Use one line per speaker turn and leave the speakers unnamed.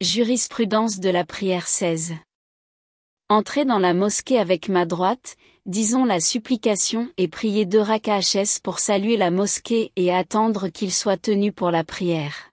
Jurisprudence de la prière 16. Entrez dans la mosquée avec ma droite, disons la supplication et priez deux rakahs pour saluer la mosquée et attendre qu'il soit tenu pour la prière.